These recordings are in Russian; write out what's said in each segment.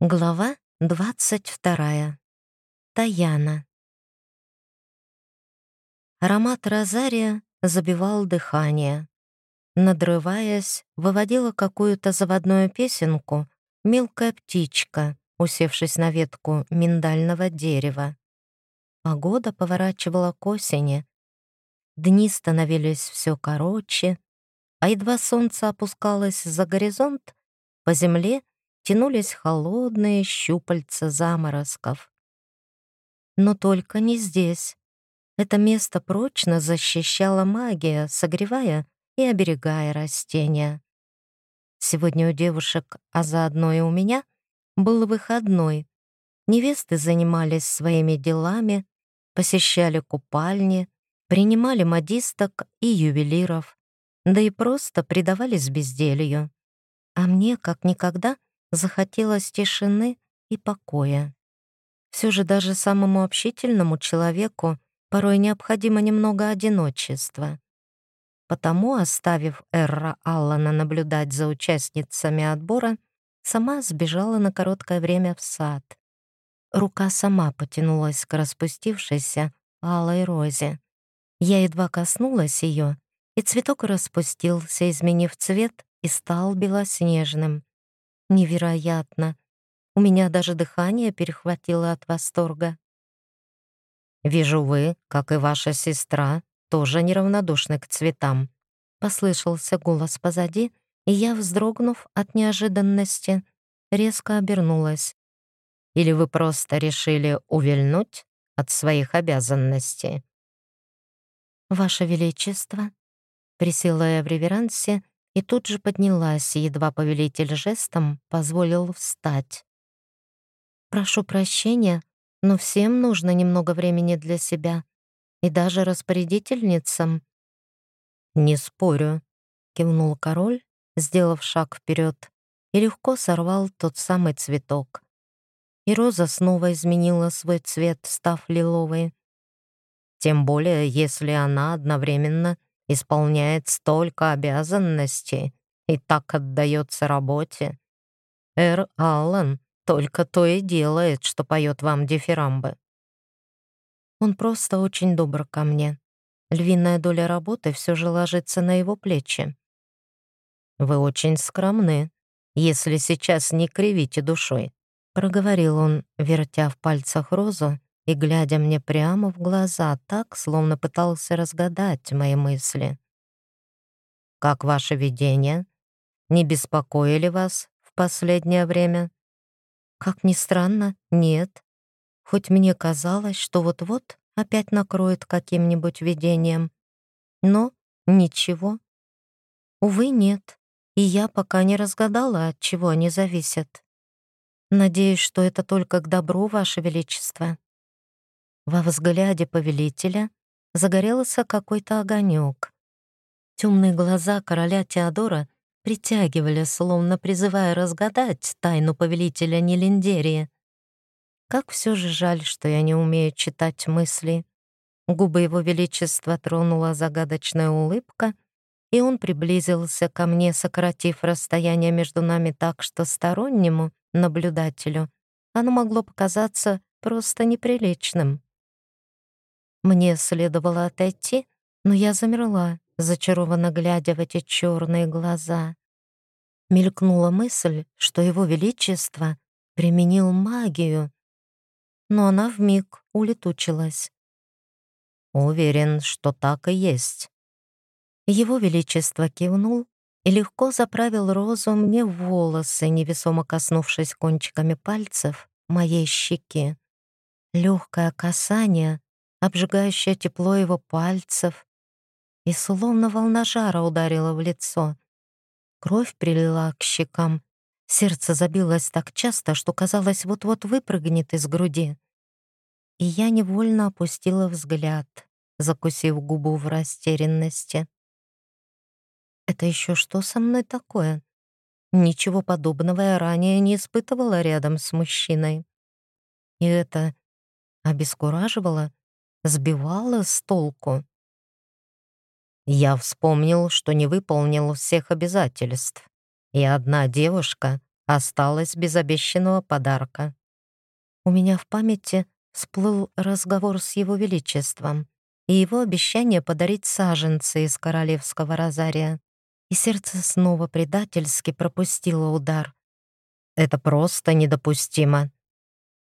Глава двадцать вторая. Таяна. Аромат розария забивал дыхание. Надрываясь, выводила какую-то заводную песенку мелкая птичка, усевшись на ветку миндального дерева. Погода поворачивала к осени. Дни становились все короче, а едва солнце опускалось за горизонт, по земле — тянулись холодные щупальца заморозков. Но только не здесь. Это место прочно защищала магия, согревая и оберегая растения. Сегодня у девушек, а заодно и у меня, был выходной. Невесты занимались своими делами, посещали купальни, принимали модисток и ювелиров, да и просто предавались безделью. А мне, как никогда, захотелось тишины и покоя. Все же даже самому общительному человеку порой необходимо немного одиночества. Потому, оставив Эрра Аллана наблюдать за участницами отбора, сама сбежала на короткое время в сад. Рука сама потянулась к распустившейся алой розе. Я едва коснулась ее, и цветок распустился, изменив цвет, и стал белоснежным. Невероятно. У меня даже дыхание перехватило от восторга. «Вижу вы, как и ваша сестра, тоже неравнодушны к цветам», — послышался голос позади, и я, вздрогнув от неожиданности, резко обернулась. «Или вы просто решили увильнуть от своих обязанностей?» «Ваше Величество», — присела я в реверансе и тут же поднялась, едва повелитель жестом позволил встать. «Прошу прощения, но всем нужно немного времени для себя, и даже распорядительницам». «Не спорю», — кивнул король, сделав шаг вперед, и легко сорвал тот самый цветок. И роза снова изменила свой цвет, став лиловой. Тем более, если она одновременно исполняет столько обязанностей и так отдается работе. Эр Аллен только то и делает, что поет вам дифирамбы. Он просто очень добр ко мне. Львиная доля работы все же ложится на его плечи. «Вы очень скромны, если сейчас не кривите душой», — проговорил он, вертя в пальцах розу и глядя мне прямо в глаза так, словно пытался разгадать мои мысли. «Как ваше видение? Не беспокоили вас в последнее время?» «Как ни странно, нет. Хоть мне казалось, что вот-вот опять накроет каким-нибудь видением. Но ничего. Увы, нет. И я пока не разгадала, от чего они зависят. Надеюсь, что это только к добру, Ваше Величество». Во взгляде повелителя загорелся какой-то огонек. Темные глаза короля Теодора притягивали, словно призывая разгадать тайну повелителя Нелиндерии. Как все же жаль, что я не умею читать мысли. Губы его величества тронула загадочная улыбка, и он приблизился ко мне, сократив расстояние между нами так, что стороннему наблюдателю оно могло показаться просто неприличным. Мне следовало отойти, но я замерла, зачарованно глядя в эти черные глаза. Мелькнула мысль, что его величество применил магию, но она вмиг улетучилась. Уверен, что так и есть. Его величество кивнул и легко заправил розу мне в волосы, невесомо коснувшись кончиками пальцев моей щеки. Легкое касание обжигающее тепло его пальцев, и словно волна жара ударила в лицо. Кровь прилила к щекам, сердце забилось так часто, что казалось, вот-вот выпрыгнет из груди. И я невольно опустила взгляд, закусив губу в растерянности. Это еще что со мной такое? Ничего подобного я ранее не испытывала рядом с мужчиной. И это обескураживало сбивало с толку. Я вспомнил, что не выполнил всех обязательств, и одна девушка осталась без обещанного подарка. У меня в памяти всплыл разговор с его величеством и его обещание подарить саженцы из королевского розария. И сердце снова предательски пропустило удар. Это просто недопустимо.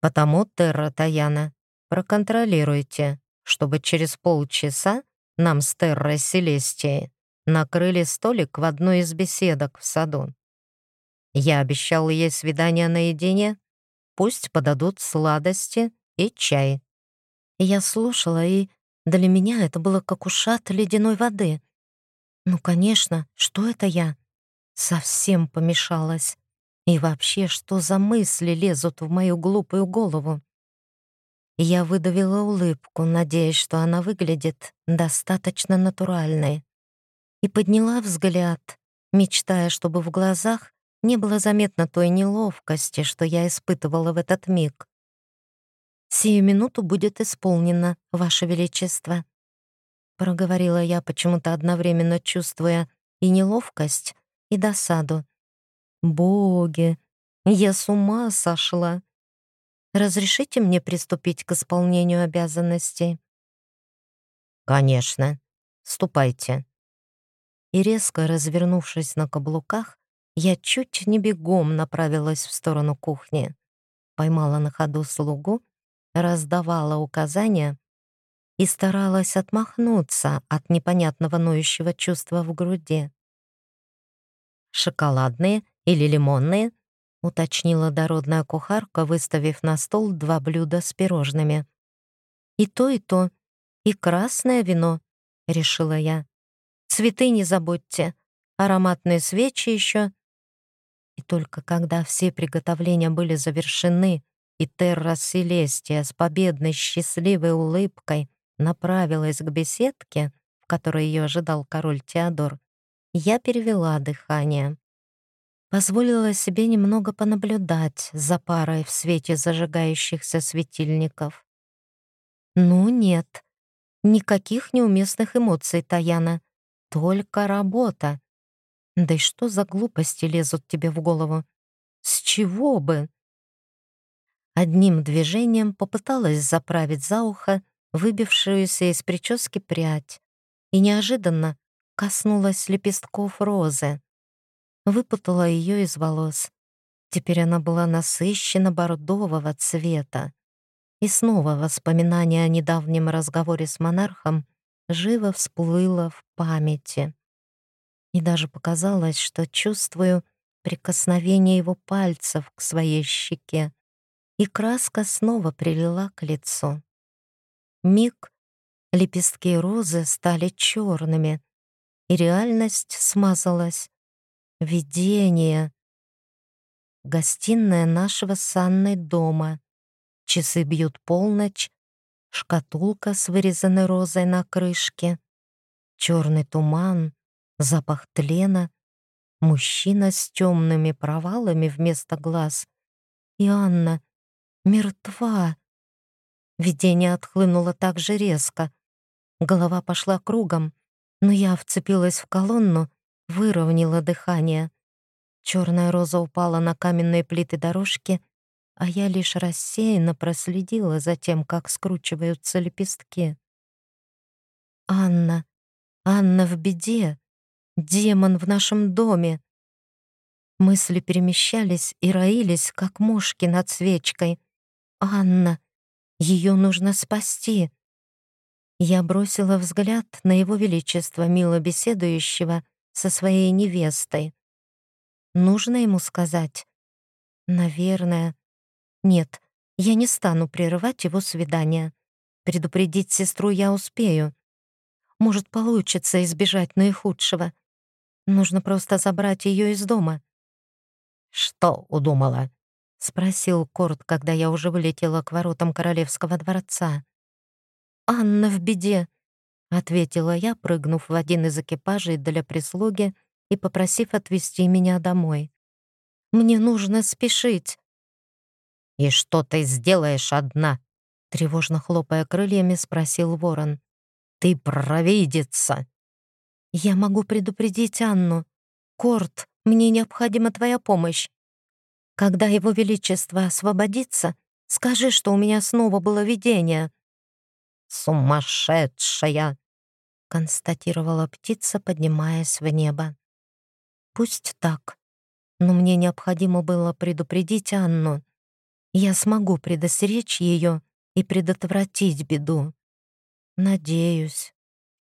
Потому, Терра Таяна, проконтролируйте, чтобы через полчаса нам с Террой Селестией накрыли столик в одной из беседок в саду. Я обещал ей свидание наедине, пусть подадут сладости и чай. Я слушала, и для меня это было как ушат ледяной воды. Ну, конечно, что это я? Совсем помешалась. И вообще, что за мысли лезут в мою глупую голову? Я выдавила улыбку, надеясь, что она выглядит достаточно натуральной. И подняла взгляд, мечтая, чтобы в глазах не было заметно той неловкости, что я испытывала в этот миг. «Сию минуту будет исполнено, Ваше Величество», — проговорила я, почему-то одновременно чувствуя и неловкость, и досаду. «Боги, я с ума сошла! Разрешите мне приступить к исполнению обязанностей?» «Конечно. Ступайте». И резко развернувшись на каблуках, я чуть не бегом направилась в сторону кухни. Поймала на ходу слугу раздавала указания и старалась отмахнуться от непонятного ноющего чувства в груди. «Шоколадные или лимонные?» — уточнила дородная кухарка, выставив на стол два блюда с пирожными. «И то, и то. И красное вино», — решила я. «Цветы не забудьте. Ароматные свечи еще». И только когда все приготовления были завершены, и Терра Селестия с победной счастливой улыбкой направилась к беседке, в которой ее ожидал король Теодор, я перевела дыхание. Позволила себе немного понаблюдать за парой в свете зажигающихся светильников. «Ну нет, никаких неуместных эмоций, Таяна, только работа. Да и что за глупости лезут тебе в голову? С чего бы?» Одним движением попыталась заправить за ухо выбившуюся из прически прядь и неожиданно коснулась лепестков розы. Выпутала ее из волос. Теперь она была насыщена бордового цвета. И снова воспоминание о недавнем разговоре с монархом живо всплыло в памяти. И даже показалось, что чувствую прикосновение его пальцев к своей щеке и краска снова прилила к лицу. Миг лепестки розы стали черными, и реальность смазалась. Видение. Гостиная нашего с Анной дома. Часы бьют полночь, шкатулка с вырезанной розой на крышке, черный туман, запах тлена, мужчина с темными провалами вместо глаз и Анна, мертва. Видение отхлынуло так же резко. Голова пошла кругом, но я вцепилась в колонну, выровняла дыхание. Черная роза упала на каменные плиты дорожки, а я лишь рассеянно проследила за тем, как скручиваются лепестки. «Анна! Анна в беде! Демон в нашем доме!» Мысли перемещались и роились, как мушки над свечкой. Анна. Ее нужно спасти. Я бросила взгляд на его величество, мило беседующего со своей невестой. Нужно ему сказать? Наверное. Нет, я не стану прерывать его свидание. Предупредить сестру я успею. Может, получится избежать наихудшего. Нужно просто забрать ее из дома. «Что удумала?» — спросил Корт, когда я уже вылетела к воротам королевского дворца. «Анна в беде», — ответила я, прыгнув в один из экипажей для прислуги и попросив отвезти меня домой. «Мне нужно спешить». «И что ты сделаешь одна?» — тревожно хлопая крыльями, спросил ворон. «Ты провидица!» «Я могу предупредить Анну. Корт, мне необходима твоя помощь. Когда Его Величество освободится, скажи, что у меня снова было видение». «Сумасшедшая!» — констатировала птица, поднимаясь в небо. «Пусть так, но мне необходимо было предупредить Анну. Я смогу предостеречь ее и предотвратить беду. Надеюсь».